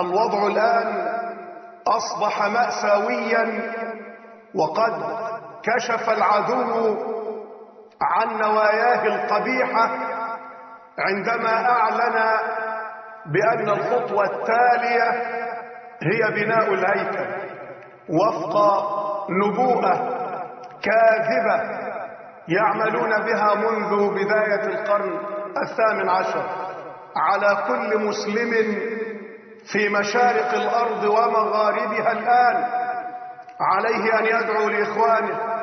الوضع الآن أصبح مأساويا وقد كشف العدو عن نواياه القبيحة عندما أعلن بأن الخطوة التالية هي بناء الهيكل وفق نبوءة كاذبة يعملون بها منذ بداية القرن الثامن عشر على كل مسلم في مشارق الأرض ومغاربها الآن عليه أن يدعو لإخوانه.